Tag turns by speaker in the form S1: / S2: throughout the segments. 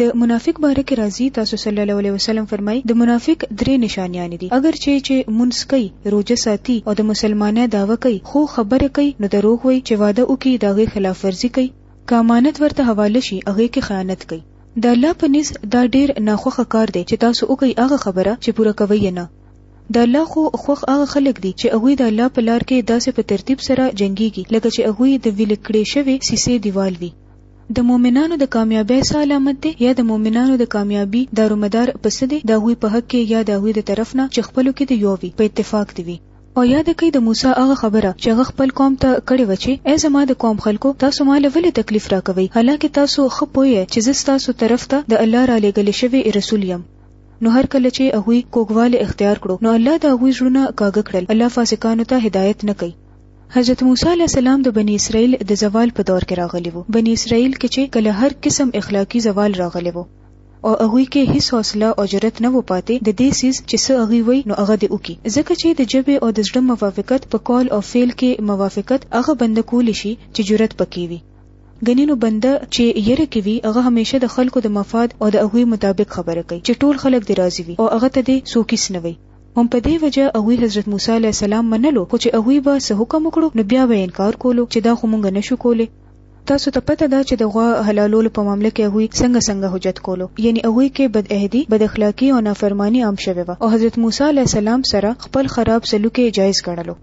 S1: د منافق باره کې راځي تاسو صلی الله علیه وسلم فرمایي د منافق درې نشانیان دي اگر چې چې مونږ کوي روزه ساتي او د مسلمانه داوا کوي خو خبره کوي نو دروغ وي چې وعده وکي دا غي خلاف ورزي کوي که امانت ورته حواله شي هغه کې خیانت کوي د الله په نس دا ډیر ناخوخه کار دی چې تاسو وکي هغه خبره چې پوره کوي نه د الله خو خوخ هغه خلک دي چې هغه د الله په لار کې داسې په ترتیب سره جنگيږي لکه چې هغه د ویل کړي شوی سیسه دیوال وي د مؤمنانو د کامیابی څه علامت دی یا د مؤمنانو د کامیابی دارومدار په څه دی د هغوی په حق کې یا د هغوی د طرف نه چې خپلو کې د یو وی په اتفاق دې وی. او یاده کړئ د موسی هغه خبره چې هغه خپل قوم ته کړې وه چې، ای زما د قوم خلکو! تاسو ما له ولې تکلیف راکوئ حالانکه تاسو ښه پوه یئ چې زه ستاسو طرف ته د الله رالېږل شوی رسول یم. نو هر کله چې هغوی کوږوالی اختیار کړو نو الله د هغوی زړونه کاږه کړل، الله فاسقانو ته هدایت نه کوي. حضرت موسی علیه السلام د بنی اسرائیل د زوال په دور کې راغلی وو بنی اسرائیل کې چې کله هر قسم اخلاقی زوال راغلی وو او هغوی کې هیڅ حوصله او جرأت نه و پاتې د دې سیز چې څه هغوی وي نو هغه دې وکړي ځکه چې د ژبې او د زړه موافقت په قول او فعل کې موافقت هغه بنده کولی شي چې جرأت پکې وي ګنې نو بنده چې یره کې وي هغه همیشه د خلکو د مفاد او د هغوی مطابق خبره کوي چې ټول خلک دې راضي وي او هغه ته دې څوک هیڅ نه وي هم په دې وجه هغوی حضرت موسی علی السلام منلو خو چې هغوی به څه حکم وکړو نو بیا به انکار کولو چې دا خو مونږ نشو کولی تاسو ته پته ده چې د غوا حلالولو په معامله کې هغوی څنګه څنګه حجت کولو یعنی هغوی کې بد عهدي بد اخلاقی او نافرمانی عام شوه او حضرت موسی علی السلام سره خپل خراب سلوک جایز ګڼلو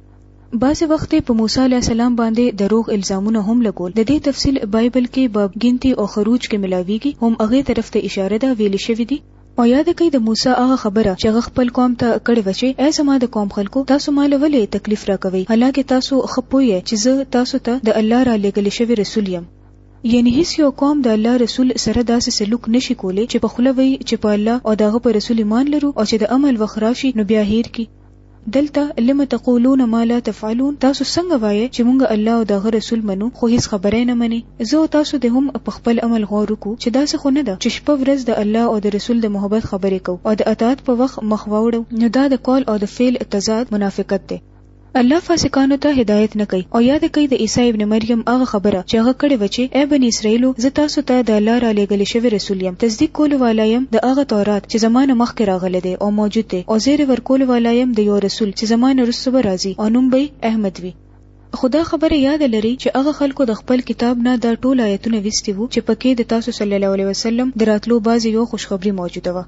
S1: بعضې وخت په موسی علی السلام باندې دروغ الزامونه هم لګول د دې تفصیل بایبل کې باب ګنتی او خروج کې ملاویږي هم هغه طرف ته اشاره ده ویل شوی دی او یاده کړئ د موسی هغه خبره چې هغه خپل قوم ته کړې وه چې، ای زما د قوم خلکو! تاسو ما له ولې تکلیف راکوئ، حالانکه تاسو ښه پوه یئ چې زه تاسو ته د الله رالېږل شوی رسول یم. یعنې هېڅ یو قوم د الله رسول سره داسې سلوک نه شي کولی چې په خوله وایي چې په الله او د هغه په رسول ایمان لرو او چې د امل وخت راشي نو بیا هېر کړي. دلته لم تقولون ما لا تفعلون تاسو څنګه وایې چې مونږ الله او دغه رسول منو خو هیڅ خبره نه مني زه او تاسو د هم په خپل عمل غور وکړو چې دا څه خو نه ده چې شپه ورځ د الله او د رسول د محبت خبرې کو او د اطاعت په وخت مخ واوړو نو دا د قول او د فعل تضاد منافقت دی الله فاسقانو ته هدایت نه کوي او یاد کوي د عیسی ابن مریم هغه خبره چې هغه کړې و چې ای بنی اسرائیلو زه تاسو ته د الله را لېږل شوی رسول یم تصدیق کولو والا یم د هغه تورات چې زمانه مخکې راغلی دی دی او موجود دی او زیر ورکول والا یم د یو رسول چې زما نه رسو به راځي او نوم به احمد وي خو دا خبره یاد لري چې هغه خلکو د خپل کتاب نه دا ټول آیتونه ویستي وو چې پکې د تاسو صلی الله علیه وسلم د راتلو بعضې یو خوشخبری موجوده وه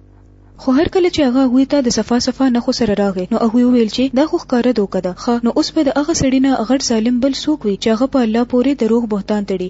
S1: خو هر کله چې هغه هغوی ته د صفا صفا نښو سره راغی نو هغوی وویل چې دا خو ښکاره دوکه ده ښه نو اوس به د هغه سړي نه غټ ظالم بل څوک وي چې هغه په الله پورې دروغ بهتان تړي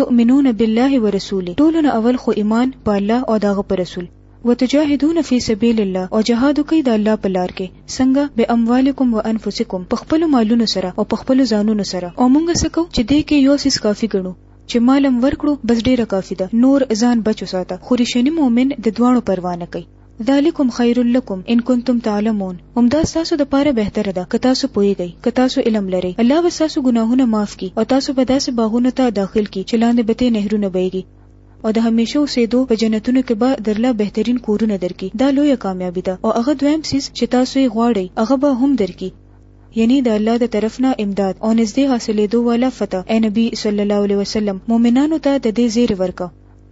S1: تؤمنون بالله ورسوله ټولو نه اول خو ایمان په الله او د هغه په رسول وتجاهدون فی سبیل الله او جهاد کوي د الله په لار کې څنګه به اموالکم وانفسکم په خپل مالونو سره او په خپل ځانونو سره او مونږ سکو چې دې کې یو سیس کافی ګڼو چې مالم ورکړو بس ډیره کافی ده نور ځان بچو ساته خو رښنی مؤمن د دوانو پروا نه کوي ذالکم خیر لکم ان کنتم تعلمون همدا تاسو د پاره بهتره ده که تاسو پوهیږئ که تاسو علم لرئ الله به تاسو ګناهونه معاف کړي او تاسو به داسې باغونو ته داخل کړي چې لاندې به ترې نهرونه بهیږي او د همیشه اوسېدو په جنتونو کې به درله بهترین کورونه درکړي دا لویه کامیابي ده او هغه دویم څیز چې تاسو یې غواړئ هغه به هم درکړي یعنی د الله د طرف نه امداد او نږدې حاصلېدو والا فتح اے نبی صلی الله علیه وسلم مؤمنانو ته د دې زیر ورکه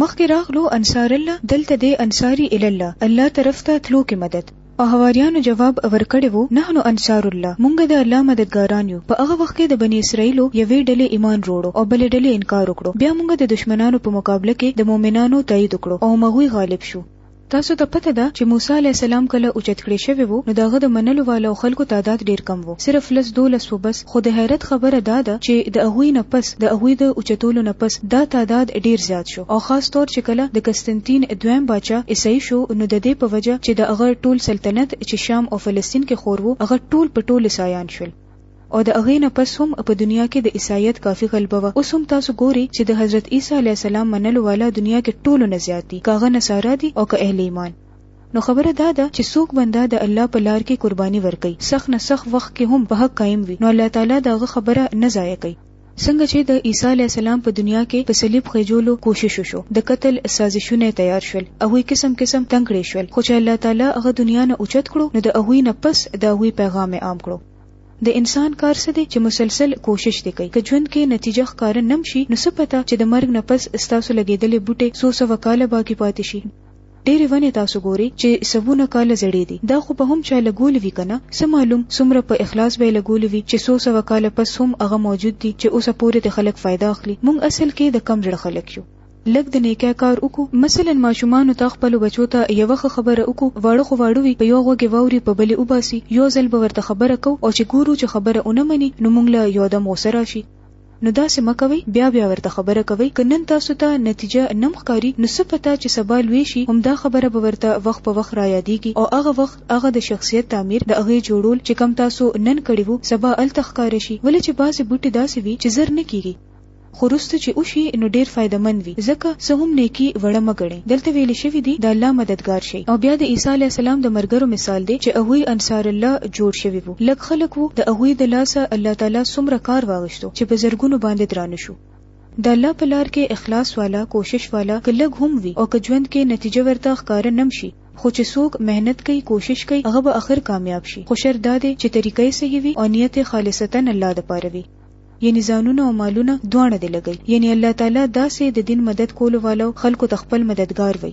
S1: مخکې راغلو انصار الله دلته دی انصاری الله الله طرف ته تلو کې مدد او حواریانو جواب ورکړی وو نحنو انصار الله مونږ د الله مددګاران یو په هغه وخت کې د بنی اسرائیلو یوې ډلې ایمان وروړو او بلې ډلې انکار وکړو بیا مونږ د دشمنانو په مقابله کې د مؤمنانو تایید وکړو او مغوی غالب شو تاسو ته پته ده چې موسی علیه السلام کله اوچت کړی شوی وو نو د هغه د منلو والو خلکو تعداد ډیر کم وو صرف لس دولس وو بس خو د حیرت خبره دا ده چې د هغوی نه پس د هغوی د اوچتولو نه پس دا تعداد ډیر زیات شو او خاص طور چې کله د قسطنطین دویم باچا عیسائی شو نو ددې په وجه چې د هغه ټول سلطنت چې شام او فلسطین کې خور وو هغه ټول په ټول عیسایان شول. او د هغې نه پس هم په دنیا کې د عیسایت کافي غلبه وه اوس هم تاسو ګورئ چې د حضرت عیسی علیه السلام منلو والا دنیا کې ټولو نه زیات دي که هغه نصارا دي او که اهل ایمان نو خبره دا ده چې څوک بنده د الله په لار کې قرباني ورکوي سخت نه سخت وخت کې هم په حق قایم وي نو الله تعالی د هغه خبره نه ضایع کوي. څنګه چې د عیسی علیه السلام په دنیا کې د صلیب خېجولو کوشش وشو د قتل سازشونه تیار شول هغوی قسم قسم تنګ کړی شول خو چې الله تعالی هغه دنیا نه اوچت کړو نو د هغوی نه پس د هغوی پیغام عام کړو د انسان کار څه دی چې مسلسل کوشش دی کوي که ژوند کې نتیجه ښکار نم شي نو څه پته چې د مرګ نه پس ستاسو لګیدلې بوټي سو سو وکاله باقی پاتې شي ډېرې ونې تاسو ګورئ چې سوونه کاله زړې دي، دا خو به هم چا لګولې وي کنه، څه معلوم څومره په اخلاص به یې لګولې وي چې څو سوه کاله پس هم هغه موجود دي چې اوسه پورې ترې خلک فایده اخلي، موږ اصل کې د کم زړه خلک یو. لږ د نیکۍ کار وکړو، مثلاً ماشومانو ته، خپلو بچو ته یوه ښه خبره وکړو، واړه خو واړه وي، په یوه غوږ یې واوري، په بل یې وباسي، یو ځل به ورته خبره کوو او چې ګورو چې خبره ونه مني، نو موږ له یو دم غوسه راشي، نو داسې مه کوئ بیا بیا ورته خبره کوئ که نن تاسو ته نتیجه نه هم ښکاري نو څه پته چې سبا لوی شي همدا خبره به ورته وخت په وخت رایادیږي او هغه وخت هغه د شخصیت تعمیر د هغې جوړول چې کوم تاسو نن کړي وو سبا هلته ښکاره شي ولې چې بعضې بوټي داسې وي چې زر نه کیږي خو وروسته چې وشي نو ډیر فایده مند وي ځکه څه هم نیکي وړه مه ګڼئ دلته ویل شوي دي د الله مددګار شئ او بیا د عیسی علیه السلام د ملګرو مثال دی چې هغوی انصار الله جوړ شوي وو. لږ خلک وو د هغوی د لاسه الله تعالی څومره کار واغشتو چې په زرګونو باندې درانه شو د الله په لار کې اخلاص والا کوشش والا که لږ هم وي او که ژوند کې نتیجه ورته ښکاره نم شي خو چې څوک محنت کوي کوشش کوي هغه به اخر کامیاب شي خو شرط دا دی چې طریقه یې صحیح وي او نیت یې خالصتا الله د پاره وي یعنی ځانونه او مالونه دواړه دی لګی یعنی الله تعالی داسې د دین مدد کولو والو خلکو ته خپل مددگار وي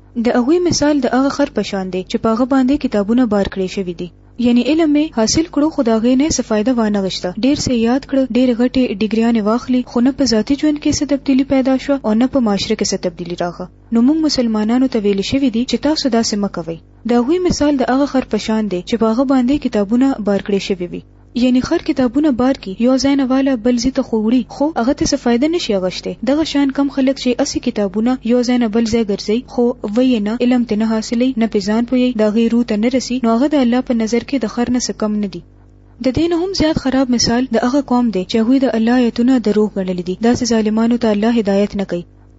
S1: د هغوی مثال د هغه خر په شان دی چې په هغه باندې کتابونه بار کړې شوي دي. یعنې علم مې حاصل کړو خو د هغې نه یې څه فایده وانه غشته، ډېر څه یې یاد کړه، ډېرې غټې ډګریانې واخلي خو نه په ذاتي ژوند کې څه تبدیلي پیدا شوه او نه په معاشره کې څه تبدیلي راغه. نو موږ مسلمانانو ته ویل شوي دي چې تاسو داسې مه کوئ. د هغوی مثال د هغه خر په شان دی چې په هغه باندې کتابونه بار کړې شوي وي. یعنی خر کتابونه بار کی یو ځای نه واله بل ځی ته خو وړی خو هغه ته څه فایده نه شی غشتی دغه شان کم خلک چی هسی کتابونه یو ځای نه بل ځای ګرځی خو وی یی نه علم ترنه حاصلی نه پی ځان پوهی د هغی روح ته نه رسی نو هغه د الله په نظر کی د خر نه څه کم نه دی. ددی نه هم زیات خراب مثال د هغه قوم دی چی هغوی د الله ایتونه دروغ ګڼلی دی داسی ظالمانو ته الله هدایت نه کوي.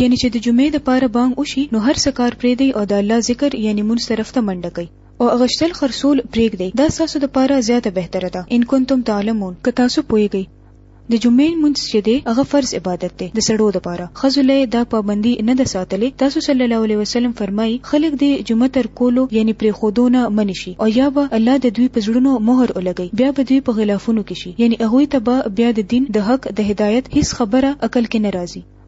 S1: یعنی چې د جمعې د پاره بانګ وشي نو هر څه کار پرې دی او د الله ذکر یعنی مونږ طرف ته منډه کوي او اغشتل خرصول پریګ دی دا تاسو د پاره زیاته بهتره ده ان کنتم تعلمون که تاسو پوهیږئ د جمعې مونږ چې دی هغه فرض عبادت دی د سړو د پاره خزله دا پابندي نه ده ساتلې تاسو صلی الله علیه وسلم فرمایي خلک دی جمعه تر کولو یعنی پرې خودونه منشي او یا به الله د دوی په زړونو مهر ولګي بیا به دوی په غلافونو کې شي یعنی هغه ته به بیا د دین د حق د هدایت هیڅ خبره عقل کې ناراضي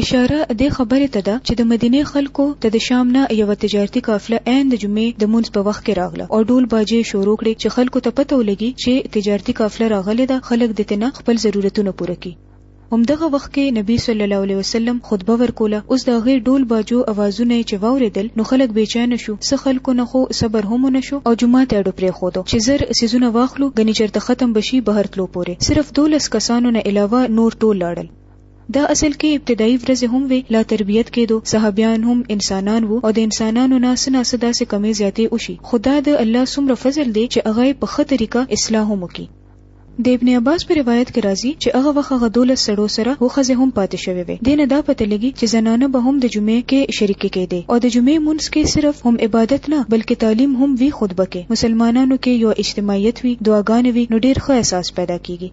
S1: اشاره دې خبرې ته ده چې د مدینې خلکو ته د شام نه یوه تجارتي قافله عین د جمعې د لمونځ په وخت کې راغله او ډول باجې شروع کړې چې خلکو ته پته ولګي چې تجارتي قافله راغلې ده خلک دې ترنه خپل ضرورتونه پوره کړي. همدغه وخت کې نبي صلی الله علیه وسلم خطبه ورکوله، اوس د هغې ډول باجو اوازونه یې چې واورېدل نو خلک بېچینه شو، څه خلکو نه خو صبر هم ونه شو او جومات یې اډو پرېښودو چې زر څیزونه واخلو ګني چېرته ختم به شي بهر تلو پورې صرف دولس کسانو نه علاوه نور ټول لاړل. دا اصل کې ابتدايي ورځې هم وې، لا تربیت کېدو، صحابیان هم انسانان وو او د انسانانو نه څه نا څه داسې کمې زیاتې وشي، خو دا د الله څومره فضل دی چې هغه یې په ښه طریقه اصلاح هم وکړي. د ابن عباس په روایت کې راځي چې هغه وخت هغه دولس سړو سره اووه ښځې هم پاتې شوې وې، دې نه دا پته لګي چې زنانه به هم د جمعې کې شریکې کېدې او د جمعې لمونځ کې صرف هم عبادت نه بلکې تعلیم هم وي، خطبه کې مسلمانانو کې یو اجتماعیت وي، دعاګانې وي، نو ډېر ښه احساس پیدا کېږي.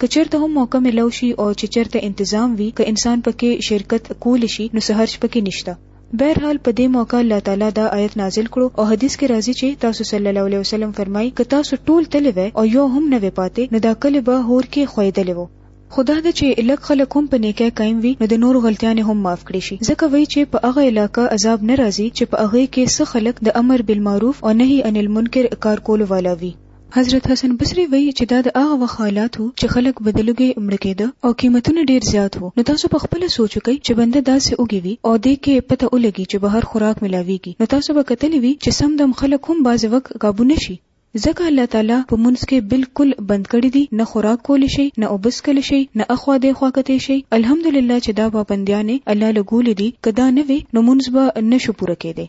S1: که چېرته هم موقع ملاو شي او چې چېرته انتظام وي که انسان پکې شرکت کولی شي نو څه حرج پکې نشته. بهر حال په دې موقع الله تعالی دا آیت نازل کړو او حدیث کې راځي چې تاسو صلی الله علیه وسلم فرمایي که تاسو ټول تللي وای او یو هم نه وی پاتې نو دا کلی به هور کې ښویدلی وو. خو دا ده چې لږ خلک هم په نیکۍ قایم وي نو د نورو غلطیانې هم معاف کړی شي ځکه وایي چې په هغه علاقه عذاب نه راځي چې په هغې کې څه خلک د امر بالمعروف او نهی عن المنکر کار کولو والا وي. حضرت حسن بصری وایي چې دا د هغه وخت حالات وو چې خلک به د لوږې مړه کېده او قیمتونه ډېر زیات وو نو تاسو په خپله سوچ وکړئ چې بنده داسې وږی وي او دې کې پته ولګي چې بهر خوراک ملاوېږي نو تاسو به کتلي وي چې سم دم خلک هم بعضې وخت قابو نه شي ځکه الله تعالی په مونځ کې بالکل بند کړي دي نه خوراک کولی شي نه اوبه څکلی شي نه اخوا دېخوا کتی شي الحمدلله چې دا پابندیانې الله لګولي دي که دا نه وی نو مونځ به نه شو پوره کېدی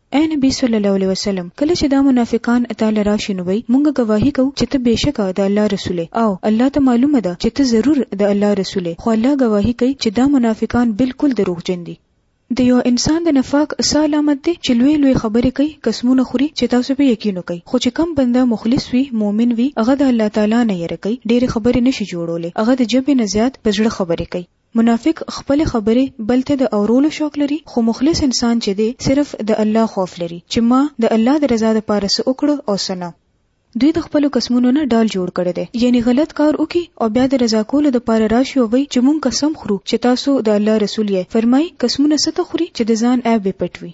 S1: اے نبی صلی الله علیه وسلم کله چې دا منافقان اتا لراشي نو وي مونږ گواهی کو چې ته بشکا د الله رسول او الله ته معلومه ده چې ته ضرور د الله رسول خو الله گواهی کوي چې دا منافقان بالکل دروغجن دي د یو انسان د نفاق اصل علامت دی چې لوی لوی خبرې کوي قسمونه خوري چې تاسو په یقین وکړي خو چې کم بنده مخلص وي مؤمن وي هغه د الله تعالی نه یره کوي ډېری خبرې نشي جوړولې هغه د جبې نه زیات په زړه خبرې کوي منافق خپلې خبرې بل ته د اورولو شوق لري، خو مخلص انسان چې دی صرف د الله خوف لري چې ما د الله د رضا لپاره څه وکړو او څه نه. دوی د خپلو قسمونو نه ډال جوړ کړی دی، یعنې غلط کار وکړي او بیا د رضا کولو لپاره راشي او وایي چې مونږ قسم خورو چې تاسو د الله رسول یئ، فرمایي، قسمونه څه ته خوري چې د ځان عیب یې پټ وي.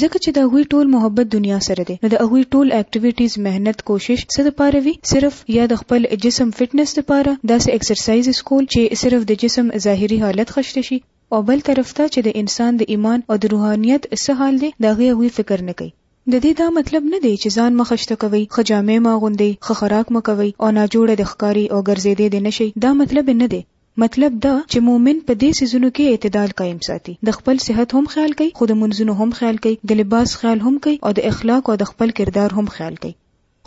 S1: ځکه چې د هغوی ټول محبت دنیا سره دی نو د هغوی ټول اکټیویټیز، محنت، کوشش څه لپاره وي؟ صرف یا د خپل جسم فټنس لپاره داسې اکسرسایزز کول چې صرف د جسم ظاهري حالت خشته شي او بل طرف ته چې د انسان د ایمان او د روحانیت څه حال دی د هغې هغوی فکر نه کوي. د دې دا مطلب نه دی چې ځان مه خشته کوئ، ښه جامې مه اغوندئ، ښه خوراک مه کوئ او ناجوړه دې ښکاري او ګرځېدې دې نه شئ دا مطلب یې نه دی. مطلب دا چې مؤمن په دې څیزونو کې اعتدال قایم ساتي، د خپل صحت هم خیال کوي، خو د مونځونو هم خیال کوي، د لباس خیال هم کوي او د اخلاق او د خپل کردار هم خیال کوي.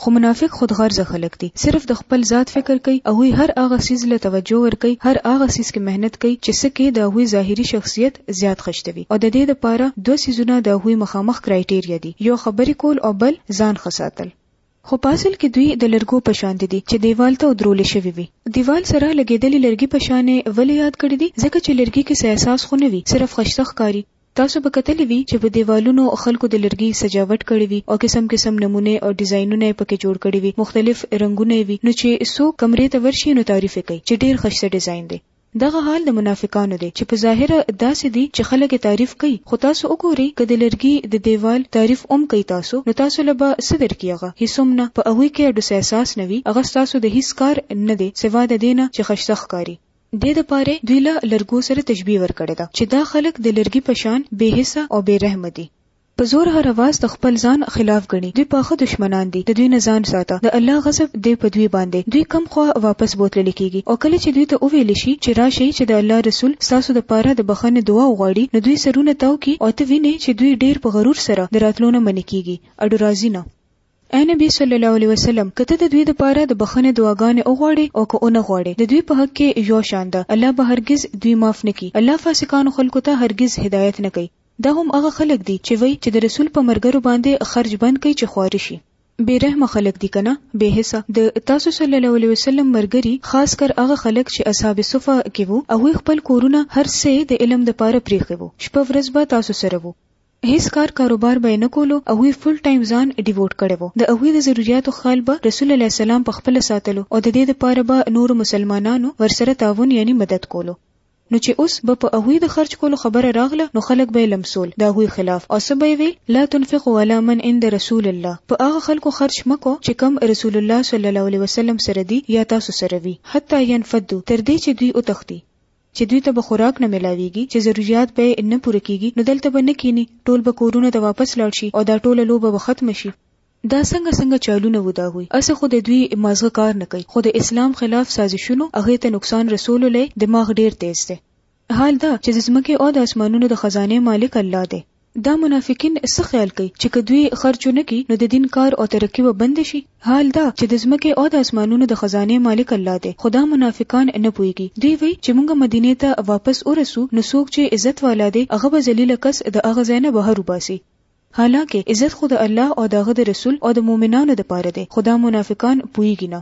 S1: خو منافق خود غرضه خلک دي، صرف د خپل ذات فکر کوي، هغوی هر هغه څیز له توجه ورکوي، هر هغه څیز کې محنت کوي چې څه کې د هغوی ظاهري شخصیت زیات خشته وي او د دې لپاره دوه څیزونه د هغوی مخامخ کرایټیریا دي، یو خبرې کول او بل ځان ښه ساتل. خو په اصل کې دوی د لرګو په شان دي دي چې دېوال ته ودرول شوي وي. دېوال سره لګېدلي لرګي په شان یې ولې یاد کړي دي؟ ځکه چې لرګي کې څه احساس خو نه وي، صرف خشته ښکاري. تاسو به کتلي وي چې په دېوالونو خلکو د لرګي سجاوټ کړی وي او قسم قسم نمونې او ډیزاینونه یې پکې جوړ کړي وي، مختلف رنګونه یې وي، نو چې څوک کمرې ته ورشي نو تعریف یې کوي چې ډېر خشته ډیزاین دی. دغه حال د منافقانو دی چې په ظاهره داسې دي چې خلک یې تعریف کوي خو تاسو وګورئ که د لرګي د دېوال تعریف هم کوي تاسو نو تاسو له به څه درکړي هغه هیڅ هم نه په هغوی کې اډوڅه احساس نه وي هغه ستاسو د هیڅ کار نه دی سوا د دې نه چې خشته ښکاري. دې دپاره دوی له لرګو سره تشبیه ورکړې ده چې دا خلک د لرګي په شان بې حسه او بې رحمه دي. په زور هر اواز د خپل ځان خلاف ګڼي دوی پاخه دښمنان دي د دوی نه ځان ساته د الله غضب دی په دوی باندې دوی کوم خوا واپس بوتلل کیږي او کله چې دوی ته وویل شي چې راشئ چې د الله رسول ستاسو د پاره د بخښنې دعا وغواړي نو دوی سرونه تاو کړي او ته وینې چې دوی ډیر په غرور سره د راتلو نه منې کیږي اډو راضي نه اې نبی صلی الله علیه وسلم که ته د دوی دپاره د بخښنې دعاګانې وغواړې او که ونه غواړې د دوی په حق کې يو شان ده الله به هرګز دوی معاف نه کړي الله فاسقانو خلکو ته هرګز هدايت نه کوي دا هم هغه خلک دي چې وایي چې د رسول په مرګرو باندې خرج بند کړئ چې خواري شي بې رحمه خلک دي کنه بې حسه د تاسو صلی الله علیه وسلم مرګري خاص کر هغه خلک چې اصحاب صفه کې وو او خپل کورونه هر څه د علم د پاره پریخي وو شپه ورځ به تاسو سره وو هیڅ کار کاروبار به یې نه کولو هغوی فل ټایم ځان ډیووټ کړی وو د هغوی د ضروریاتو خیال به رسول علیه السلام په خپله ساتلو او ددې لپاره به نورو مسلمانانو ورسره تعاون یعنی مدد کولو نو چې اوس به په هغوی د خرچ کولو خبره راغله نو خلک به یې لمسول د هغوی خلاف او څه به یې ویل لا تنفقوا علی من عند رسول الله په هغه خلکو خرچ مه کوه چې کوم رسول الله صلی الله علیه وسلم سره دي یا تاسو سره وي حتی ینفدو تر دې چې دوی وتښتي چې دوی ته به خوراک نه ملاویږي، چې ضروریات به یې نه پوره کیږي، نو دلته به نه کیني، ټول به کورونو ته واپس لاړ شي او دا ټوله لوبه به ختمه شي. دا څنګه څنګه چالونه وو دهغوی، هسې خو د دوی مازغه کار نه کوي، خو د اسلام خلاف سازشونو هغې ته نقصان رسولو له دماغ ډیر تیز دی. حال دا چې د ځمکې او د اسمانونو د خزانې مالک الله دی. دا منافقین څه خیال کوي چې که دوی خرچ ونه کړي نو د دین کار او ترقي به بنده شي؟ حال دا چې د ځمکې او د اسمانونو د خزانې مالک الله دی خو دا منافقان نه پوهېږي. دوی وایي چې موږ مدینې ته واپس ورسو نو څوک چې عزت والا دی هغه به ذلیل کس د هغه ځای نه بهر وباسي. حالانکه عزت خو د الله او د هغه د رسول او د مؤمنانو دپاره دی خو دا منافقان پوهېږي نه.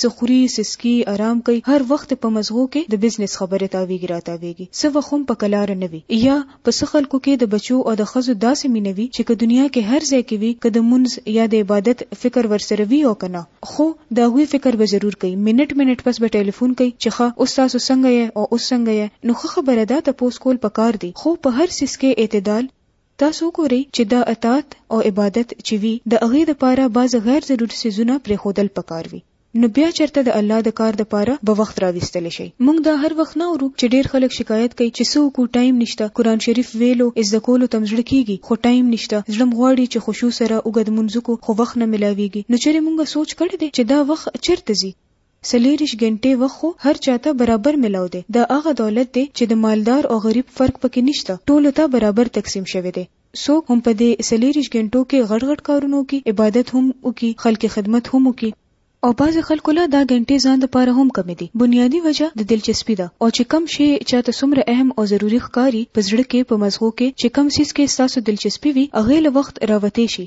S1: څه خوري، څه څکي، ارام کوي، هر وخت په مزغو کې د بزنس خبرې تاوېږي راتاوېږي، څه وخت هم په کلاره نه وي، ايا په څه خلکو کې د بچو او د ښځو داسې مينه وي چې که دنيا کې هر ځای کې وي، که د مونځ يا د عبادت فکر ورسره وي او که نه، خو د هغوی فکر به ضرور کوي، منټ منټ پس به ټيلفون کوي چې ښه اوس تاسو څنګه يئ او اوس څنګه يئ، نو ښه خبره ده تپوس کول پکار دي، خو په هر څيز کې اعتدال. تاسو وګورئ چې دا اطاعت او عبادت چې وي د هغې دپاره بعض غیر ضروري څیزونه پرېښودل پکار وي نو بیا چرته د الله د کار دپاره به وخت راویستلی شئ موږ دا هر وخت نه اورو چې ډېر خلک شکایت کوي چې څه وکړو ټایم نشته قرآن شریف ویلو زده کولو ته م زړه کیږي خو ټایم نشته زړه م غواړي چې خشوع سره اوږد لمونځ وکړو خو وخت نه ملاویږي نو چېرې موږ سوچ کړی دی چې دا وخت چرته ځي څلوېرشت ګنټې وخت خو هر چا ته برابر ملاو دی، دا هغه دولت دی چې د مالدار او غریب فرق په کې نشته، ټولو ته برابر تقسیم شوی دی، څوک هم په دې څلوېرشت ګنټو کې غټ غټ کارونه وکړي، عبادت هم وکړي، خلکې خدمت هم وکړي. او بعضې خلکو له دا ګنټې ځان د پاره هم کمې دي، بنیادي وجه د دلچسپي ده او چې کوم شی چا ته څومره اهم او ضروري ښکاري، په زړه کې، په مزغو کې چې کوم څیز کې ستاسو دلچسپي وي، هغې له وخت راوتې شي،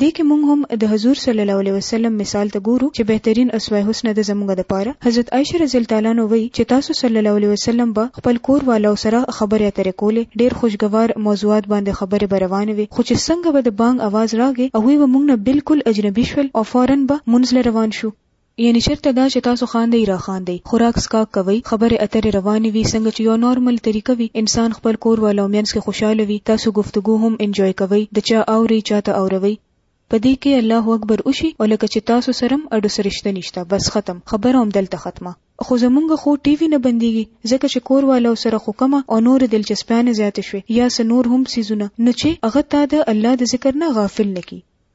S1: دې کې مونږ هم د حضور صلی الله علیه وسلم مثال ته ګورو چې بهترین اسوه حسنه ده زمونږ دپاره، حضرت عائشه رضی الله تعالی عنها وایي چې تاسو صلی الله علیه وسلم به خپل کور والو سره خبرې اترې کولې، ډېر خوشګوار موضوعات باندې خبرې به روانې وې، خو چې څنګه به د بانګ اواز راغی هغوی به مونږ نه بالکل اجنبي شول او فوراً به مونځ له روان شو. یعنی چرته دا چې تاسو خاندئ راخاندئ، خوراک څښاک کوئ، خبرې اترې روانې وي، څنګه چې یوه نارمل طریقه وي، انسان خپل کور والاو مینځ کې خوشحاله وي، تاسو ګفتګو هم انجوای کوئ، د چا اورئ، چا ته اوروئ، په دې کې الله اکبر وشي او لکه چې تاسو سره هم اډو څه رشته نشته، بس ختم، خبره همدلته ختمه. خو زمونږ خو ټي وي نه بندیږي، ځکه چې کور والاو سره خو کومه او نورې دلچسپیانې زیاتې شوې یا څه نور هم څیزونه، نو چې هغه تا د الله د ذکر نه غافل نه کړي.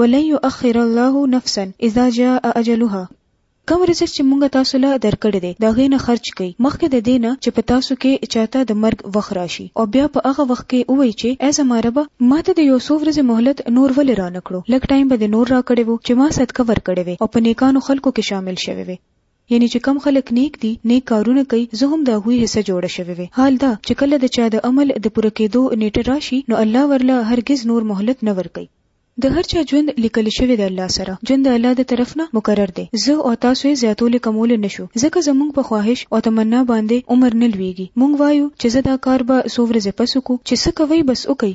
S1: ولن يؤخر الله نفسا اذا جاء اجلها کوم رزق چې مونږ تاسو له درکړی دی دا غینه خرج کړئ مخکې د دینه چې په تاسو کې چاته د مرګ وخت راشي او بیا په هغه وخت کې وای چې ای زما رب ما ته د یو څو ورځې مهلت نور ولې را نکړو لږ ټایم به د نور را کړی وو چې ما صدقه ور کړی وي او په نیکانو خلکو کې شامل شوی وي یعنی چې کوم خلک نیک دي، نیک کارونه کوي، زه هم د هغوی حصه جوړه شوی وی، حال دا چې کله د چا د عمل د پوره کیدو نیټه راشي نو الله ورله هرګز نور مهلت نه ورکوي. د هر چا ژوند لیکل شوی د الله سره، ژوند د الله د طرف نه مقرر دی، زه او تاسو یې زیاتولی کمولی نه شو، ځکه زمونږ په خواهش او تمنا باندی عمر نه لویږي، مونږ وایو چې ځه دا کار به څو ورځې پس وکړو، چې څه کوئ بس وکړئ،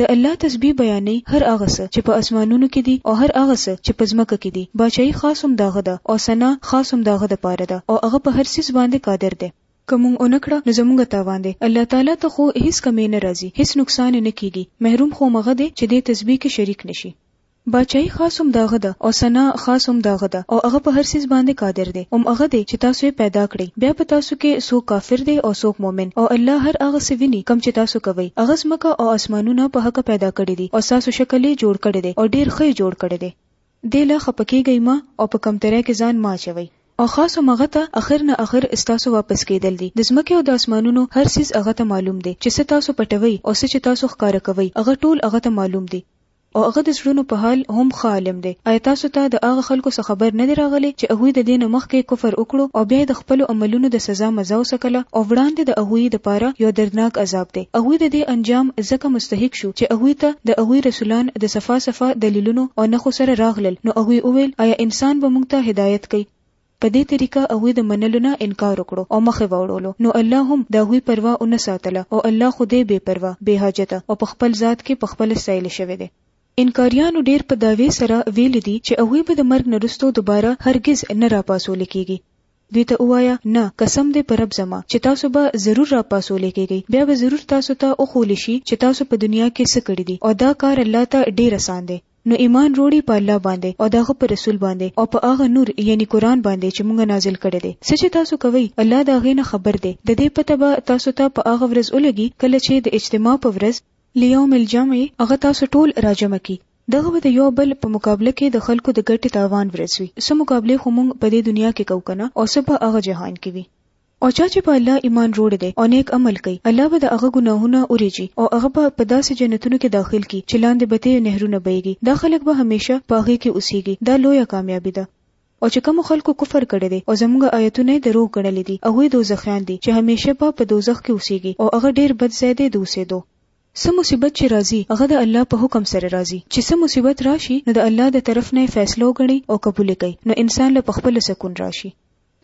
S1: د الله تسبیح بیانوي هر هغه څه چې په اسمانونو کې دي او هر هغه څه چې په ځمکه کې دي، باچاهي خاص هم د هغه ده او ثنا خاص هم د هغه لپاره ده او هغه په هر څیز باندې قادر دی. که مونږ ونه کړه نو زمونږ تاوان دی، الله تعالی ته خو هیڅ کمی نه راځي، هیڅ نقصان یې نه کیږي، محروم خو هم هغه دی چې دې تسبیح کې شریک نه شي. باچاهي خاص هم د هغه ده او ثنا خاص هم د هغه ده او هغه په هر څیز باندې قادر دی هم هغه دی چې تاسو یې پیدا کړئ بیا په تاسو کې څوک کافر دی او څوک مؤمن او الله هر هغه څه ویني کوم چې تاسو کوئ هغه ځمکه او اسمانونه په حقه پیدا کړي دي او ستاسو شکل یې جوړ کړی دی او ډیر ښه یې جوړ کړی دی. دې له خپه کیږئ مه او په کمترۍ کې ځان مه اچوئ. او خاص هم هغه ته اخر نه اخر ستاسو واپس کیدل دي د ځمکې او د اسمانونو هر څیز هغه ته معلوم دی چې څه تاسو پټوئ او څه چې تاسو ښکاره کوئ هغه ټول هغه ته معلوم دي. او هغه د زړونو په حال هم ښه عالم دی، ایا تاسو ته د هغه خلکو څه خبر نه دی راغلی چې هغوی د دې نه مخکې کفر وکړو او بیا یې د خپلو عملونو د سزا مزه وڅکله او وړاندې د هغوی لپاره یو دردناک عذاب دی، هغوی د دې انجام ځکه مستحق شو چې هغوی ته د هغوی رسولان د صفا صفا دلیلونو او نښو سره راغلل نو هغوی وویل، ایا انسان به موږ ته هدایت کړي؟ په دې طریقه هغوی د منلو نه انکار وکړو او مخ یې واړولو نو الله هم د هغوی پروا ونه ساتله او الله خو دی بې پروا، بې حاجته او په خپل ذات کې په خپله ستایل شوی دی. انکاریانو ډېر په دعوې سره ویلي دي چې هغوی به د مرګ نه وروسته دوباره هرګز نه راپاڅول کېږي. دوی ته ووایه، نه، قسم دی په رب زما چې تاسو به ضرور راپاڅول کېږئ، بیا به ضرور تاسو ته وښوول شي چې تاسو په دنیا کې څه کړي دي او دا کار الله ته ډېر اسان دی. نو ایمان روړی په الله باندی او د هغه په رسول باندی او په هغه نور یعنی قرآن باندی چه مونږ نازل کړی دی څه چه تاسو کوئ الله د هغې نه خبر دی ددې پته به تاسو ته په هغه ورځ ولګی کله چه د اجتماع په ورځ لیوم الجمع هغه تاسو ټول راجمع کی دغه به د یو بل په مقابله کی د خلکو د ګټی تاوان ورځ وی څه مقابلی خو مونږ په دې دنیا کی کوو کنه او څه په هغه جهان کی وی. او چا چې په الله ایمان روړی دی او نیک عمل کوي الله به د هغه ګناهونه ورېجي او هغه به په داسې جنتونو کې داخل کړي چې لاندې به تېې نهرونه بهېږي دا خلک به همېشه په هغې کې اوسېږي دا لویه کامیابي ده. او چې کومو خلکو کفر کړی دی او زمونږ آیتونه یې دروغ ګڼلي دي هغوی دوزخیان دي چې همېشه به په دوزخ کې اوسېږي او هغه ډېر بد ځای دی د اوسېدو. څه مصیبت چې راځي هغه د الله په حکم سره راځي چې څه مصیبت راشي نو د الله د طرف نه یې فیصله وګڼي او قبول یې کړي نو انسان له په خپله سکون راشي.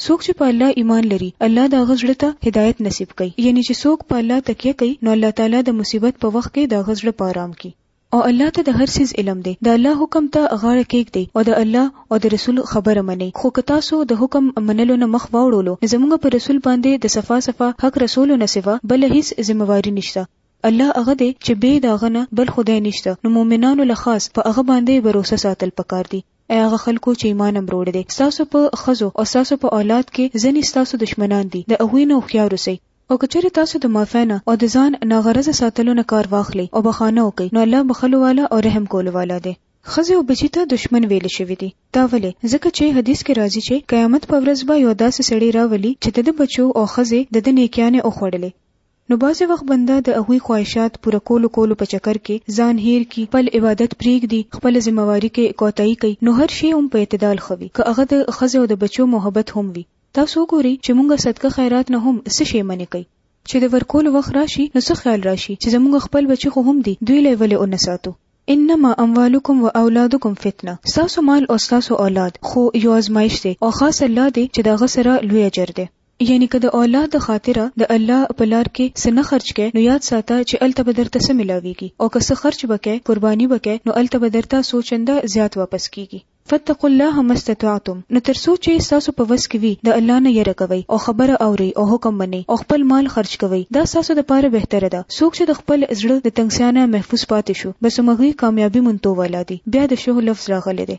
S1: څوک چې په الله ایمان لري الله د هغه زړه ته هدایت نصیب کوي یعنی چې څوک په الله تکیه کوي نو الله تعالی د مصیبت په وخت کې د هغه زړه په آرام کړي او الله ته د هر څیز علم دی د الله حکم ته غاړه کېږدئ او د الله او د رسول خبره منئ خو که تاسو د حکم منلو نه مخ واوړولو زموږ پر رسول باندې د صفا صفا حق رسولو نه سوا بل هیڅ ذمہواری نشته الله هغه دی چې به دا غنه بل خدای نشته نو مؤمنانو له خاص په هغه باندې باور ساتل پکار دي اي هغه خلکو چې ایمان هم روړی دی ستاسو په خزو او ستاسو په اولاد کې ځنی ستاسو دشمنان دي د هغوی نه هوښیار اوسئ او که چېرې تاسو د معافی نه او د ځان ناغرضه ساتلو نه کار واخلئ او بخښانه وکړئ نو الله بخښلو والا او رحم کولو والا دی. ښځې او بچي ته دښمن ویل شوي دي. دا ولې؟ ځکه چې حدیث کې راځي چې قیامت په ورځ به یو داسې سړی راولي چې دده بچو او ښځې دده نیکیانې وخوړلې. نو بعضې وخت بنده د هغوی خواهشات پوره کولو کولو په چکر کې ځان هېر کړي، خپل عبادت پرېږدي، خپله ذمه واري کې کوتاهي کوي، نو هر شی هم په اعتدال ښه وي، که هغه د ښځې او د بچو محبت هم وي، تاسو وګورئ چې موږ صدقه خیرات نه هم څه شی منع کوي، چې د ورکولو وخت راشي نو څه خیال راشي چې زموږ خپل بچي خو هم دي، دوی له یې ولې ونه ساتو؟ انما اموالکم و اولادکم فتنه، ستاسو مال او ستاسو اولاد خو یو ازمایښت دی او خاص الله دی چې د هغه سره لوی اجر دی. یعنې که د اولاد د خاطره د الله په لار کې څه نه خرچ کړئ نو یاد ساته چې هلته به درته څه ملاوېږي او که څه خرچ به کړئ، قرباني به کړئ، نو هلته به درته څو چنده زیات واپس کېږي. فاتقوا الله ما استطعتم نو تر څو چې ستاسو په وس کې وي د الله نه یره کوئ او خبره اورئ او حکم منئ او خپل مال خرچ کوئ دا ستاسو لپاره بهتره ده. څوک چې د خپل زړه د تنګسیا نه محفوظ پاتې شو بس همغوی کامیابي موندتو والا دي. بیا د شو لفظ راغلی دی.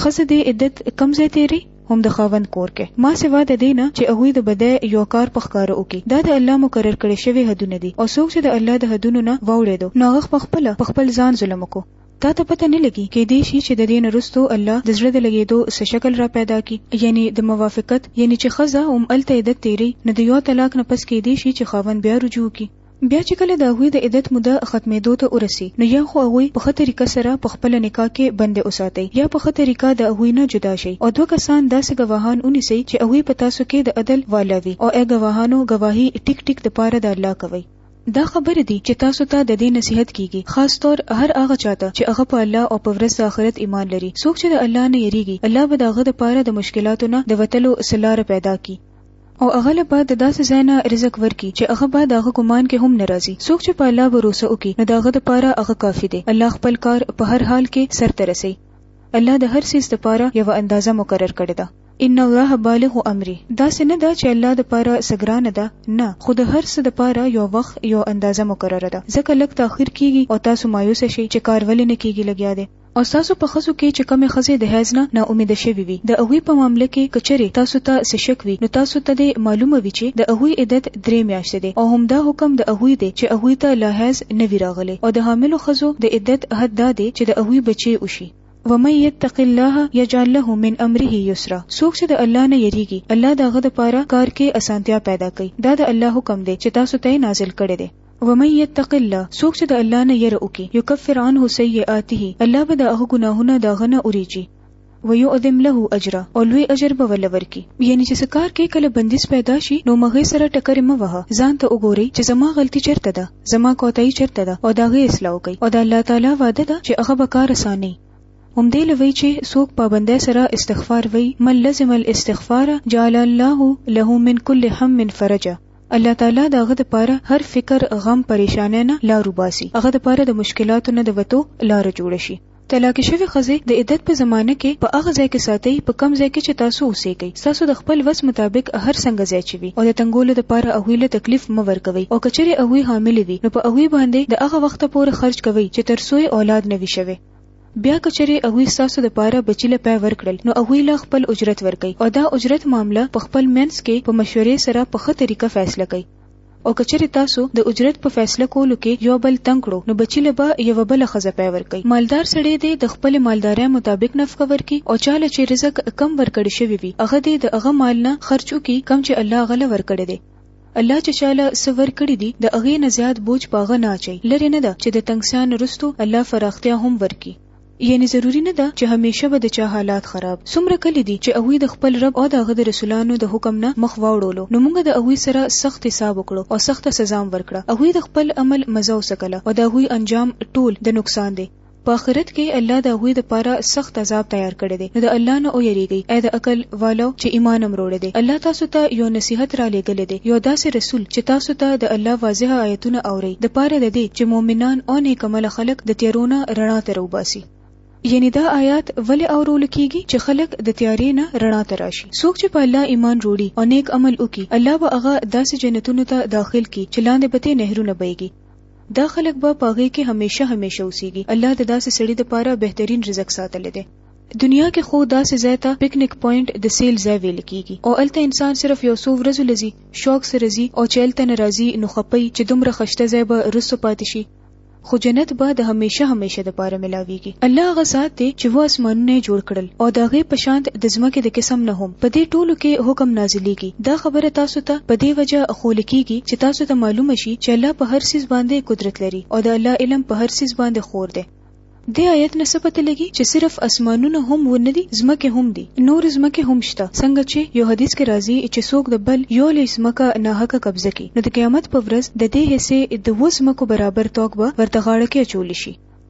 S1: ښځه دې عدت کوم ځای تېروي؟ هم د خاوند کور کې. ما سوا د دې نه چې هغوی د بدۍ یو کار په ښکاره وکړي. دا د الله مقرر کړې شوې حدونه دي او څوک چې د الله د حدونو نه واوړېدو نو هغه په خپله په خپل ځان ظلم وکړو. تا ته پته نه لګي؟ کېدای شي چې د دې نه وروسته الله د زړه د لګېدو څه شکل را پیدا کړي یعنې د موافقت یعنې چې ښځه هم هلته عدت تېروي نو د یو طلاق نه پس کېدای شي چې خاوند بیا رجوع وکړي. بیا چې کله د هغوی د عدت موده ختمېدو ته ورسي نو یا خو هغوی په ښه طریقه سره په خپله نکاح کې بندې وساتئ یا په ښه طریقه د هغوی نه جدا شئ او دوه کسان داسې ګواهان ونیسئ چې هغوی په تاسو کې د عدل واله وي او ای ګواهانو ګواهي ټیک ټیک د پاره د الله کوئ. دا خبرې دي چې تاسو ته د دې نصیحت کیږي خاص طور هر هغه چا ته چې هغه په الله او په ورځ د آخرت ایمان لري څوک چې د الله نه یریږي الله به د هغه د پاره د مشکلاتو نه د وتلو څه لاره پیدا کړي. او هغه له به د داسې ځای نه رزق ورکړي چې هغه به د هغه ګمان کې هم نه راځي، څوک چې په الله بروسه وکړي نو د هغه دپاره هغه کافي دی، الله خپل کار په هر حال کې سر ته رسوي، الله د هر څیز دپاره یوه اندازه مقرر کړې ده، ان الله بالغ امره، داسې نه ده چې الله دپاره څه ګرانه ده، نه، خو د هر څه دپاره یو وخت، یوه اندازه مقرره ده، ځکه لږ تاخیر کیږي او تاسو مایوسه شئ چې کار ولې نه کیږي لګیا دی. او ستاسو په خزو کې چې کومې خزې د حیض نه نا امیده شوي وي د هغوی په معامله کې که چېرې تاسو ته څه شک وي نو تاسو ته دې معلومه وي چې د هغوی عدت درې میاشتې دی او همدا حکم د هغوی دی چې هغوی ته لا حیض نه وي راغلی او د حاملو خزو د عدت حد دا دی چې د هغوی بچې وشي ومن يتق الله يجعل له من امره يسرا څوک چې د الله نه یریږي الله دغه د پاره کار کې اسانتیا پیدا کوي دا د الله حکم دی چې تاسو ته نازل کړی دی ومن یتق الله څوک چې د الله نه یره وکړي یکفر عنه سیئاته الله به د هغه ګناهونه د غنه اوریږي ويعظم له اجر او لوی اجر به ول ورکی یعنی چې سکار کې کله بندیز پیدا شي نو مغه سره ټکر مه وه ځان ته وګوري چې زما غلطي چرته ده زما کوتای چرته ده او داغه اصلاح کوي او د الله تعالی وعده ده چې هغه به کار اساني هم دې لوي چې څوک پابندۍ سره استغفار وي مل لزم الاستغفار جعل الله له من كل هم فرجا الله تعالی د هغه لپاره هر فکر غم پریشانه نه لار وباسي هغه لپاره د مشکلاتو نه د وتو لار جوړ شي طلاق شوی خزه د عدت په زمانه کې په هغه ځای کې ساتي په کم ځای کې چې تاسو اوسېږئ تاسو د خپل وس مطابق هر څنګه ځای چوي او د تنګولو لپاره هغه له تکلیف مو ورکوي او کچره هغه حامل وي نو په هغه باندې د هغه وخت پورې خرج کوي چې تر سوې اولاد نه وي شوی بیا که چېرې هغوی ستاسو لپاره بچي له پای ورکړل، نو هغوی له خپل اجرت ورکړئ او دا اجرت معامله په خپل منځ کې په مشورې سره په ښه طریقه فیصله کړئ. او که چېرې تاسو د اجرت په فیصله کولو کې یو بل تنګ کړو، نو بچي له به یوه بله ښځه پای ورکړئ. مالدار سړی دې د خپلې مالدارۍ مطابق نفقه ورکړي او چا له چې رزق کم ورکړل شوی وي، هغه دې د هغه مال نه خرچ وکړي کوم چې الله هغه له ورکړی دی. الله چې چاله څه ورکړي دي د هغې نه زیات بوج په هغه نه اچوي لرې نه ده چې د تنګسیان وروسته الله فراختیا هم ورکړي یعنی ضروری نه ده چې همیشه به د چا حالات خراب څومره کلی دي چې هغوی د خپل رب او د هغه د رسولانو د حکم نه مخ واوړولو نو موږ د هغوی سره سخت حساب وکړو او سخته سزا هم ورکړه هغوی د خپل عمل مزه وسکله او د هغوی انجام ټول د نقصان دی په آخرت کې الله د هغوی لپاره سخت عذاب تیار کړی دی نو د الله نه ویریږئ ای د عقل والو چې ایمان هم وروړی دی الله تاسو ته یو نصیحت را لېږلی دی یو داسې رسول چې تاسو ته د الله واضح آیتونه اورئ دپاره د دې چې مؤمنان او نیک عمله خلک د تیارو نه رڼا ته راوباسي یعنی دا آیات ولې اورول کیږي چې خلک د تیارې نه رڼا ته راشي څوک چې په الله ایمان وروړي او نیک عمل وکړي الله به هغه داسې جنتونو ته داخل کړي چې لاندې به ترې نهرونه بهیږي دا خلک به په هغې کې همیشه همیشه اوسیږي الله د داسې سړي دپاره بهترین رزق ساتلی دی دنیا کې خو داسې ځای ته پکنیک پوینټ د سیل ځای ویل کیږي او الته انسان صرف یو څو ورځو لزی شوق سره زی او چې الته ناراضي نو خپي چې دومره خشته ځای به رسو پاتې شي خو جنت به د همیشه همیشه د پاره ملاویږي الله هغه ذات دی چې و اسمانونه جوړ کړل او د هغه په شان د ځمکې د قسم نه هم په دې ټولو کې حکم نازلېږي دا خبره تاسو ته په دې وجه خول کېږي چې تاسو ته معلومه شي چې الله په هر سیز باندې قدرت لري او د الله علم په هر سیز باندې خور دی د آیت نه سپته لګي چې صرف اسمانونه هم ونه دي ځمکه هم دي نور ځمکه هم شته څنګه چې یو حدیث کې راځي چې څوک د بل یو لې ځمکه نه حق قبضه کوي نو د قیامت په ورځ د دې حصے د وسمکو برابر توګه ورته غاړه کې اچول شي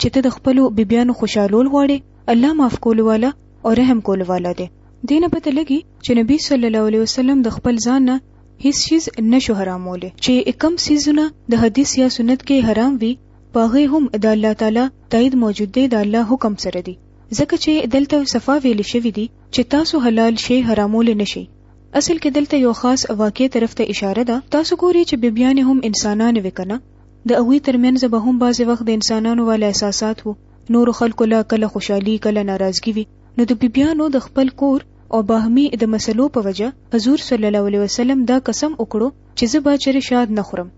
S1: چې ته د خپل بیبيانو خوشالول غواړي الله معاف کول والا او رحم کول والا دی دینه پته لګي چې نبی صلی الله علیه وسلم د خپل ځان نه هیڅ چیز نشو حرامول چې کم سیزونه د حدیث یا سنت کې حرام وي پاغه هم د الله تعالی تایید موجود دی د الله حکم سره دی ځکه چې دلته صفا ویل شوی دی چې تاسو حلال شی حرامول نشي اصل کې دلته یو خاص واقع طرف ته اشاره ده تاسو ګوري چې بیبيان هم انسانان وکنه د هغوی تر منځ به هم بعضې وخت د انسانانو والا احساسات وو، نورو خلکو له کله خوشحالي کله ناراضګي وي، نو د بيبيانو د خپل کور او باهمي د مسلو په وجه حضور صلی الله علیه وسلم دا قسم وکړو چې زه به چېرې شاد نه خورم،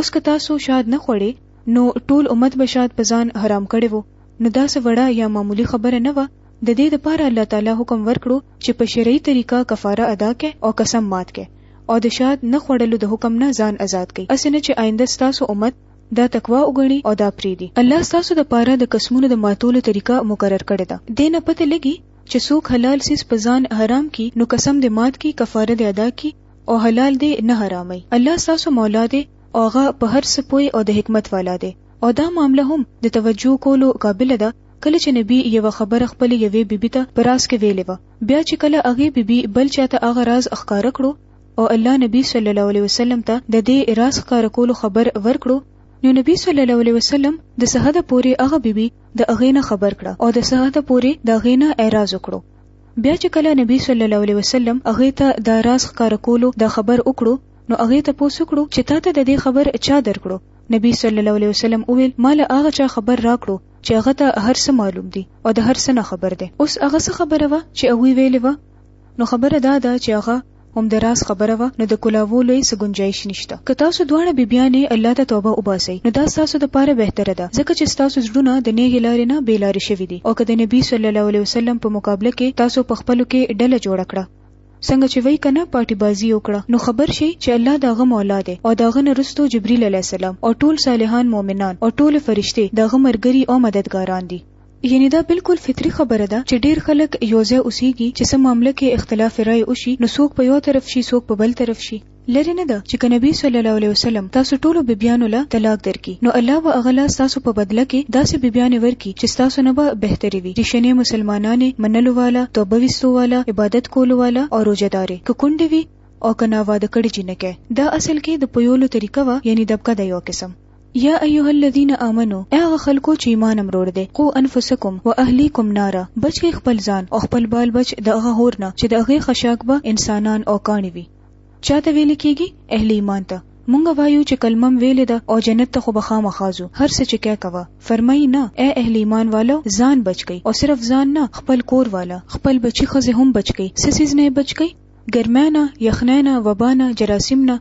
S1: اوس که تاسو شاد نه خوړې نو ټول امت به شاد په ځان حرام کړی وو، نو دا څه وړه يا معمولي خبره نه وه، د دې لپاره الله تعالی حکم ورکړو چې په شرعي طریقه کفاره ادا کړئ او قسم مات کړئ او د شات نه خوړلو د حکم نه ځان آزاد کړئ اسې نه چې آینده ستاسو امت دا تقوا وګڼي او دا پریږدي الله ستاسو لپاره د قسمونو د ماتولو طریقه مقرر کړې ده دې نه پته لګي چې څوک حلال سیس په ځان حرام کی نو قسم دې مات کی کفاره دې ادا کی او حلال دی نه حرامي الله تاسو مولا دی او هغه په هر څه پوي او د حکمت والا دی او دا معامله هم د توجه کولو قابل ده کله چې نبی یو خبره خپل یوې بیبي ته پراس کې ویلې و بیا چې کله هغه بیبي بل چاته هغه راز اخکار کړو او الله نبی صلی الله علیه وسلم ته د دې راز ښکار کولو خبر ورکړو نو نبی صلی الله علیه وسلم د سهده پوری هغه بیبي د هغه نه خبر کړه او د سهده پوری د هغه نه اعتراض وکړو بیا چې کله نبی صلی الله علیه وسلم هغه ته د راز ښکار کولو د خبر وکړو نو هغه ته پوسو کړو چې تا ته د دې خبر چا درکړو نبی صلی الله علیه وسلم وویل مال هغه چا خبر راکړو چې هغه ته هر څه معلوم دي او د هر څه نه خبر دی اوس هغه څه خبره وه چې هغه ویلې وه نو خبره دا ده چې هغه هم د راز خبره وه نو د کلاوولو یې سګنجایش نشته که تاسو دواړه بیبیانې الله ته توبه وباسئ نو دا تاسو د پاره بهتره ده ځکه چې تاسو زړونه د نیغې لارې نه بې لارې شوي دي او که د نبی صلی الله علیه وسلم په مقابله کې تاسو په خپلو کې ډله جوړه کړه څنګه چې وایي کنه پاټي بازي یې وکړه نو خبر شئ چې الله د هغه مولا دی او د هغه نه رستو جبریل علیه السلام او ټول صالحان مؤمنان او ټولې فرشتې د هغه مرګري او مددګاران دي. یعنې دا بالکل فطري خبره ده چې ډېر خلک یو ځای اوسېږي چې څه معامله کې اختلاف رایې وشي نو څوک په یو طرف شي څوک په بل طرف شي. لری نه ده چې که نبی صلی الله علیه وسلم تاسو ټولو بیبیانو له طلاق درکې نو الله به هغه له تاسو په بدله کې داسې بیبیانې ورکي چې تاسو نه به بهتري وي ریښنې مسلمانانې منلو والا توبه وستو والا عبادت کولو والا او روزه دارې که کونډې وي او که ناواده کړي جنکه دا اصل کې د پویولو طریقه وه یعنی دبکه د یو قسم یا ایها الذین آمنو هغه خلکو چې ایمان امروړ دي قو انفسکم واهلیکم نارا بچی خپل ځان او خپل بال بچ د هغه هور نه چې د هغه خشاک به انسانان او کانی وي چاته ویل کیږي اهل ایمان ته مونږ وایو چې کلمه ویلې ده او جنت ته خو به خامخا ځو هر څه چې کې کوه فرمایي نه اے اهل ایمان والو ځان بچ کړئ او صرف ځان نه خپل کور والا خپل بچي ښځې هم بچ کړئ څه څیز نه بچ کړئ ګرمۍ نه یخنۍ نه وبا نه جراثیم نه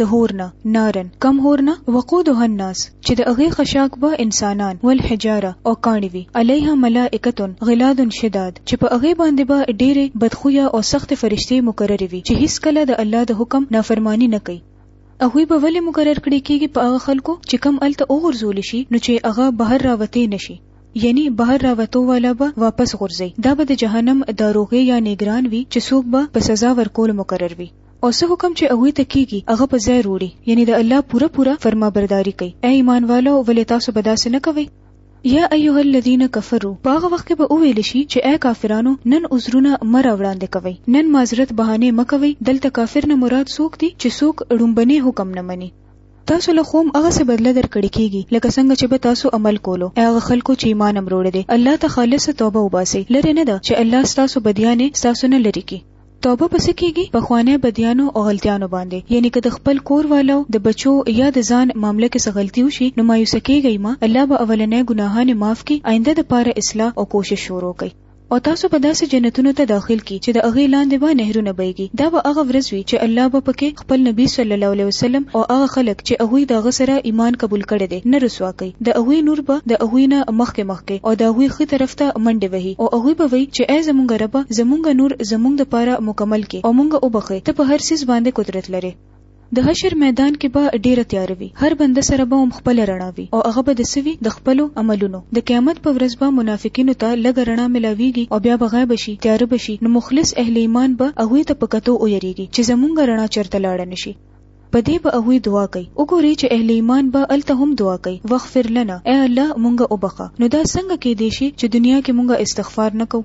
S1: د هور نه نارن کم هور نه وقودها الناس چې د هغې خشاک به انسانان والحجاره او کاڼي وي علیها ملائکة غلاظ شداد چې په هغې باندې به ډېرې بدخویه او سختې فرشتې مقررې وي چې هیڅکله د الله د حکم نافرماني نه کوي. هغوی به ولې مقرر کړې کېږي په هغه خلکو چې کوم هلته وغورځول شي نو چې هغه بهر راوتې نه شي یعنی بهر راوتو والا به واپس غورځي دا به د جهنم داروغې یا نېګران وي چې څوک به په سزا ورکولو مقرر وي. او څه حکم چې هغه ته کیږي هغه په ځای وروړي یعنی د الله پوره پوره فرمانبرداري کوي اي ایمان والو ولې تاسو به داسې نه کوئ یا ایها الذین کفروا په هغه وخت کې به وویل شي چې اي کافرانو نن عذرونه مره وړاندې کوي نن معذرت بهانه مکوي دلته کافر نه مراد څوک دي چې څوک ړومبني حکم نه مني تاسو له خوم هغه څه بدله درکړې کیږي لکه څنګه چې به تاسو عمل کولو هغه خلکو چې ایمان امروړي دي الله ته خالص توبه وباسي لره نه ده چې الله تاسو بدیانه تاسو نه لري کی توبه پس کیږي پخوانه بدیانو او غلطیانو باندې یعنی که د خپل کور والو د بچو یا د ځان معامله کې سغلطي وشي نو مایوسه کیږئ ما الله به اولنې ګناهان معاف کی آینده د پاره اصلاح او کوشش شروع کړئ او تاسو به داسې جنتونو ته داخل کی چې د هغې لاندې به نهرونه بهیږي دا به هغه ورځ وي چې الله به پکې خپل نبی صلی الله علیه وسلم او هغه خلک چې هغوی د هغه سره ایمان قبول کړی دی نه رسوا کوي، د هغوی نور به د هغوی نه مخکې مخکې او د هغوی ښي طرف ته منډې وهي او هغوی به وایي چې اې زمونږ ربه زمونږ نور زمونږ دپاره مکمل کړې او مونږ وبخښې ته په هر څیز باندې قدرت لرې. د حشر میدان کې به ډیره تیاره وي هر بنده سره به هم خپله رڼا وي او هغه به د څه وي د خپلو عملونو. د قیامت په ورځ به منافقینو ته لږه رڼا ملاویږي او بیا به غیب شي، تیاره به شي، نو مخلص اهل ایمان به هغوی ته په کتو ویریږي چې زمونږ رڼا چرته لاړه نه شي. په دې به هغوی دعا کوي. وګورئ چې اهل ایمان به هلته هم دعا کوي، وغفر لنا، ای الله مونږ وبخښه، نو دا څنګه کیدای شي چې دنیا کې مونږ استغفار نه کوو؟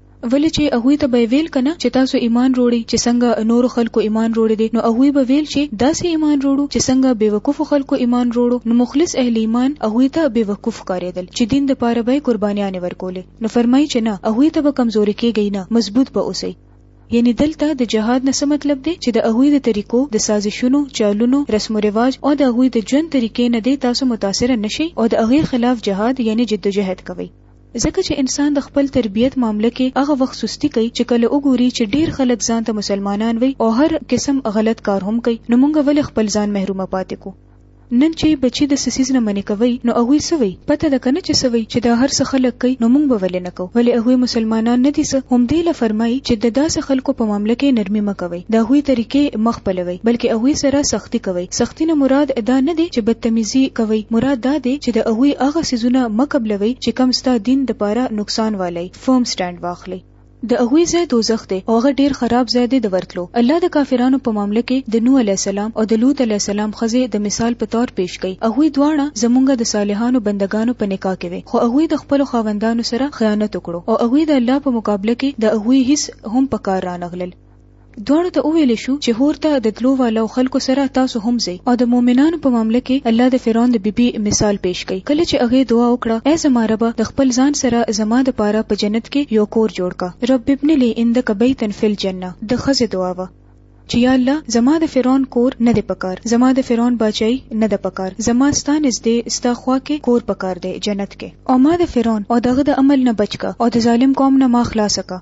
S1: ولې چې هغوی ته به یې ویل کنه چې تاسو ایمان روړی چې څنګه نورو خلکو ایمان روړی دی نو هغوی به ویل چې داسې ایمان روړو چې څنګه بې وقوفو خلکو ایمان روړو نو مخلص اهل ایمان هغوی ته بې وقوف ښکاریدل چې دین دپاره به یې قربانیانې ورکولې نو فرمایي چې نه هغوی ته به کمزورې کیږئ نه مضبوط به اوسئ یعنی دلته د جهاد نه څه مطلب دی چې د هغوی د طریقو د سازشونو چالونو رسم و رواج او د هغوی د ژوند طریقې نه دی تاسو متاثره نشئ او د هغې خلاف جهاد یعنی جدوجهد کوئ ځکه چې انسان د خپل تربیت معامله کې هغه وخت سستي کوي چې کله وګوري چې ډېر خلک ځان ته مسلمانان وایي او هر قسم غلط کار هم کوي نو موږ ولې خپل ځان محرومه پاتې کړو؟ نن چې بچي د څه څیز نه منع کوئ نو هغوی څه وایي؟ پته ده کنه چې څه وایي چې دا هر څه خلک کوي نو موږ به ولې نه کوو؟ ولې هغوی مسلمانان نه دي څه؟ همدې له فرمایي چې د داسې خلکو په معامله کې نرمي مه کوئ. د هغوی طریقې مه خپلوئ بلکې هغوی سره سختي کوئ، سختي نه مراد دا نه دی چې بدتمیزي کوئ مراد دا دی چې د هغوی هغه څیزونه مه قبلوئ چې کوم ستا دین د پاره نقصان والئ Firm Stand واخلئ. د هغوی ځای دوزخ دی او هغه ډیر خراب ځای دی د ورتلو. الله د کافرانو په معامله کې د نوح علیه السلام او د لوط علیه السلام ښځې د مثال په طور پیش کوي، هغوی دواړه زمونږ د صالحانو بندګانو په نکاح کې وې خو هغوی د خپلو خاوندانو سره خیانت وکړو او هغوی د الله په مقابله کې د هغوی هیڅ هم په کار رانغلل. دواړو ته وویل شو چې حور ته د تلو والو خلکو سره تاسو هم ځئ او د مؤمنانو په معامله کې الله د فرعون د بي بي مثال پېش کړئ کله چې هغې دعا وکړه، اې زما ربه! د خپل ځان سره زما دپاره په جنت کې یو کور جوړ کړه، رب ابن لي عندک بیتا فی الجنة، د ښځې دعا وه. چې یا الله! زما د فرعون کور نه دی په کار، زما د فرعون باچايي نه ده په کار، زما ستا نږدې، ستا خوا کې کور په کار دی، جنت کې، او ما د فرعون او د هغه د عمل نه بچ کړه او د ظالم قوم نه ما خلاص کړه.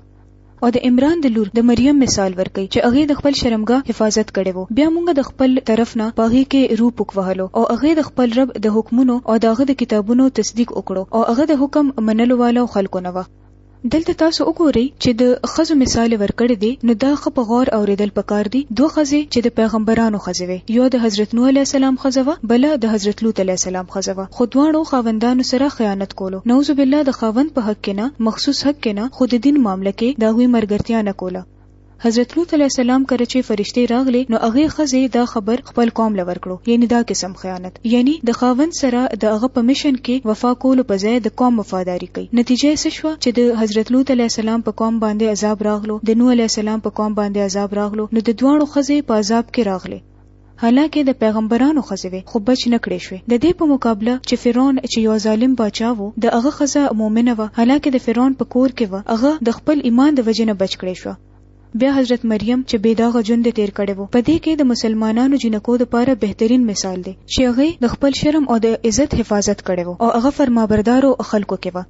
S1: او د عمران د لور د مریم مثال ورکوي چې هغې د خپل شرمګاه حفاظت کړی وو بیا مونږ د خپل طرف نه په هغې کې روح پوک وهلو او هغې د خپل رب د حکمونو او د هغه د کتابونو تصدیق وکړو او هغه د حکم منلو والو خلکو نه وه دلته تاسو وګورئ چې د خزو مثال ورکړی دی نو دا خ په غور اوریدل پکار دي دوه خزه چې د پیغمبرانو خزه وي یو د حضرت نوح علی السلام خزه و بل د حضرت لوط علی السلام خزه و خو دواړو خاوندانو سره خیانت کولو نعوذ بالله د خاوند په حق کې نه مخصوص حق کې نه خو د دین معامله کې د هغوی مرګرتیا نه کوله حضرت لوط علیه السلام کله چې فرشتي راغلي نو هغه خزه دا خبر خپل قوم لور کړو یعنی دا قسم خیانت یعنی د خاوند سره د هغه په مشن کې وفا کولو په ځای د قوم وفاداری کوي نتیجه یې شو چې د حضرت لوط علیه السلام په قوم باندې عذاب راغلو د نوح علیه السلام په قوم باندې عذاب راغلو نو د دواړو خزه په عذاب کې راغلي حالانکه د پیغمبرانو ښځې وې خو بچ نه کړې شوې د دې په مقابله چې فرعون چې یو ظالم باچا وو د هغه ښځه مؤمنه وه حالانکه د فرعون په کور کې وه هغه د خپل ایمان د وجې نه بچ کړې شوه بیا حضرت مریم چې بې داغه ژوند یې تېر کړی و په دې کې د مسلمانانو جینکو دپاره بهترین مثال دی چې هغې د خپل شرم او د عزت حفاظت کړی و او هغه فرمابردارو خلکو کې وه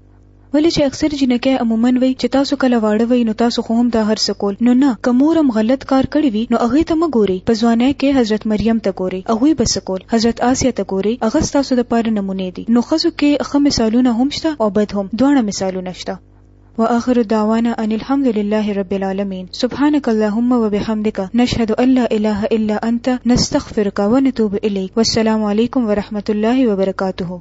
S1: ولې چې اکثر جنکې عموما وي چې تاسو کله واړه وي نو تاسو خو هم دا هر څه کول نو نه که مور هم غلط کار کړی وي نو هغې ته مه ګوري په ځوانۍ کې حضرت مریم ته ګوري هغوی به څه کول حضرت آسیه ته ګوري هغه ستاسو لپاره نمونې دي نو ښځو کې ښه مثالونه هم شته او بد هم دواړه مثالونه شته واخر دعوانا ان الحمد لله رب العالمين سبحانك اللهم وبحمدك نشهد ان لا اله الا انت نستغفرك ونتوب اليك والسلام عليكم ورحمه الله وبركاته